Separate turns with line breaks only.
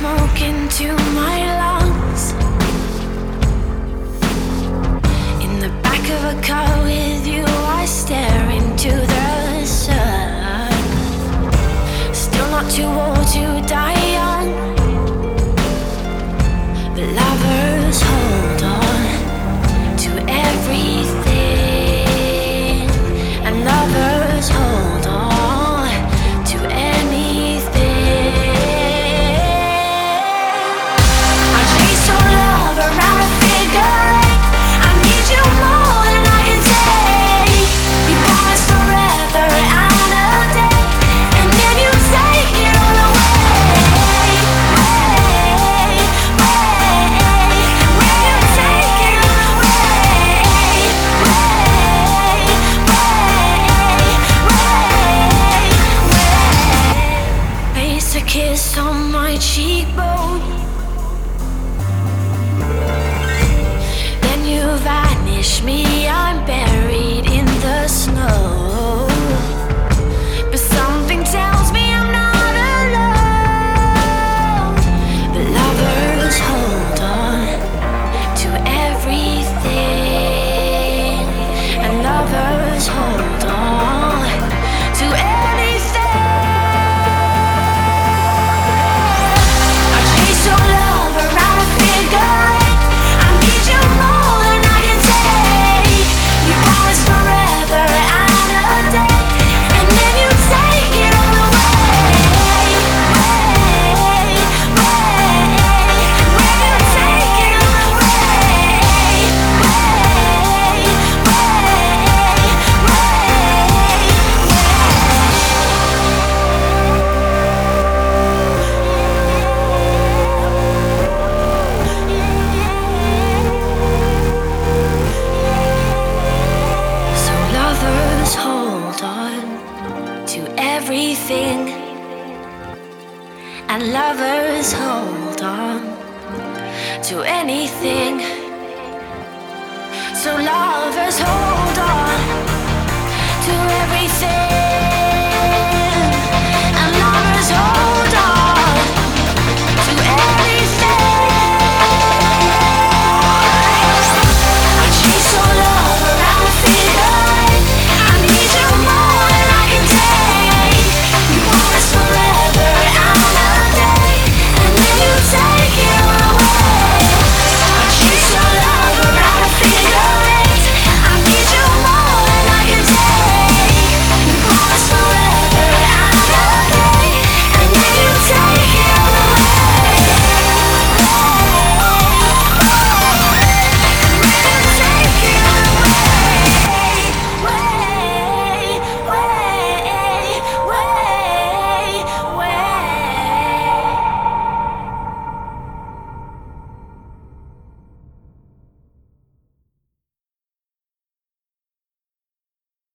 smoke into my lungs. In the back of a car with you, I stare into the sun. Still not too old. cheekbone. Then you vanish me. hold on to everything, and lovers hold on to anything. So long.